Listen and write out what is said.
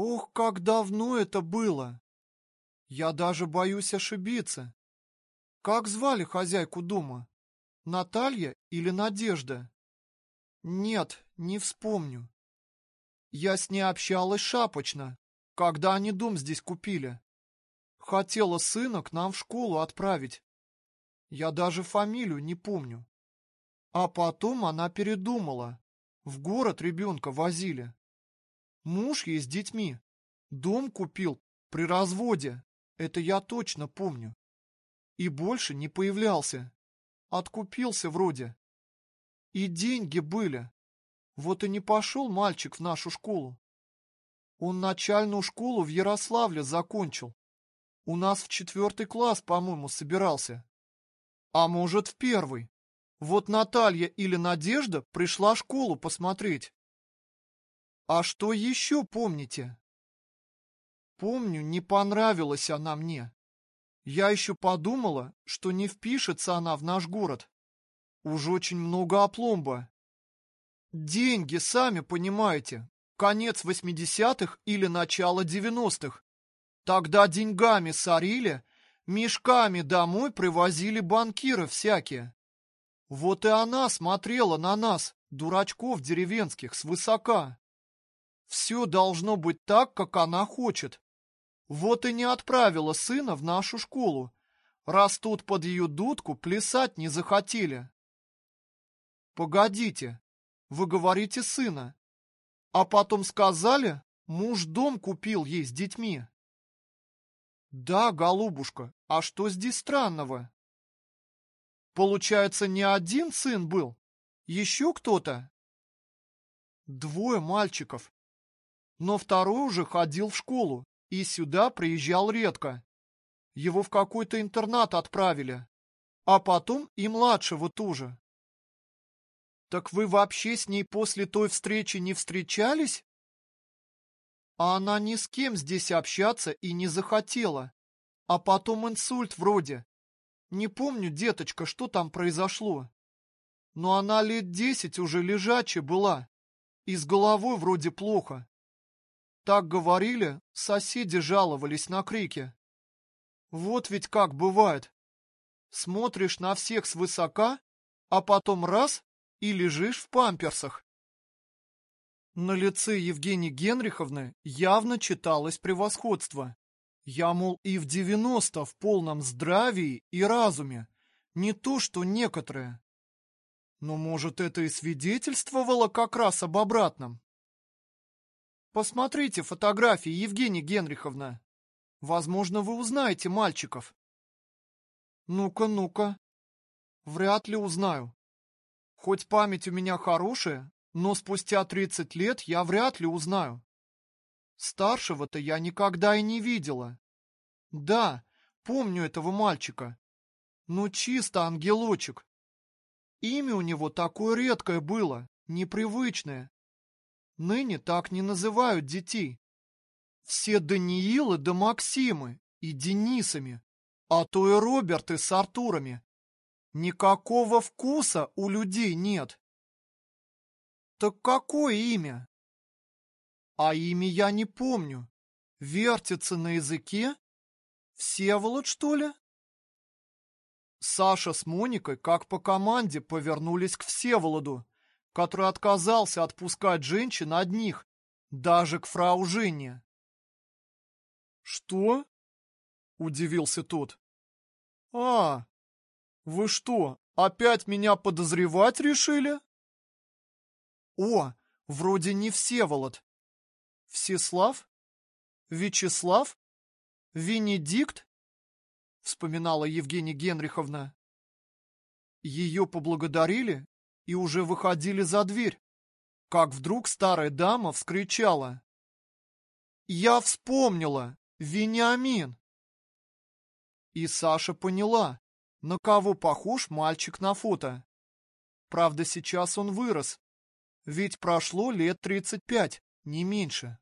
Ох, как давно это было! Я даже боюсь ошибиться. Как звали хозяйку дома? Наталья или Надежда? Нет, не вспомню. Я с ней общалась шапочно, когда они дом здесь купили. Хотела сына к нам в школу отправить. Я даже фамилию не помню. А потом она передумала. В город ребенка возили. Муж ей с детьми. Дом купил при разводе. Это я точно помню. И больше не появлялся. Откупился вроде. И деньги были. Вот и не пошел мальчик в нашу школу. Он начальную школу в Ярославле закончил. У нас в четвертый класс, по-моему, собирался. А может, в первый. Вот Наталья или Надежда пришла школу посмотреть. А что еще помните? Помню, не понравилась она мне. Я еще подумала, что не впишется она в наш город. Уж очень много опломба. Деньги, сами понимаете, конец восьмидесятых или начало девяностых. Тогда деньгами сорили, мешками домой привозили банкиры всякие. Вот и она смотрела на нас, дурачков деревенских, свысока. Все должно быть так, как она хочет. Вот и не отправила сына в нашу школу, раз тут под ее дудку плясать не захотели. Погодите, вы говорите сына, а потом сказали, муж дом купил ей с детьми. Да, голубушка, а что здесь странного? Получается, не один сын был? Еще кто-то? Двое мальчиков, но второй уже ходил в школу и сюда приезжал редко. Его в какой-то интернат отправили, а потом и младшего тоже. Так вы вообще с ней после той встречи не встречались? А она ни с кем здесь общаться и не захотела. А потом инсульт вроде. Не помню, деточка, что там произошло. Но она лет десять уже лежачая была. И с головой вроде плохо. Так говорили, соседи жаловались на крики. Вот ведь как бывает. Смотришь на всех свысока, а потом раз и лежишь в памперсах. На лице Евгении Генриховны явно читалось превосходство. Я, мол, и в девяносто в полном здравии и разуме, не то что некоторые. Но, может, это и свидетельствовало как раз об обратном. Посмотрите фотографии, Евгения Генриховна. Возможно, вы узнаете мальчиков. Ну-ка, ну-ка. Вряд ли узнаю. Хоть память у меня хорошая, но спустя 30 лет я вряд ли узнаю. Старшего-то я никогда и не видела. Да, помню этого мальчика. Ну, чисто ангелочек. Имя у него такое редкое было, непривычное. Ныне так не называют детей. Все Даниилы да Максимы и Денисами, а то и Роберты с Артурами. Никакого вкуса у людей нет. Так какое имя? А имя я не помню. Вертится на языке? Всеволод, что ли? Саша с Моникой, как по команде, повернулись к Всеволоду который отказался отпускать женщин одних, даже к фрау Жене. «Что?» — удивился тот. «А, вы что, опять меня подозревать решили?» «О, вроде не Всеволод. Всеслав? Вячеслав? Венедикт?» — вспоминала Евгения Генриховна. Ее поблагодарили и уже выходили за дверь, как вдруг старая дама вскричала. «Я вспомнила! Вениамин!» И Саша поняла, на кого похож мальчик на фото. Правда, сейчас он вырос, ведь прошло лет тридцать пять, не меньше.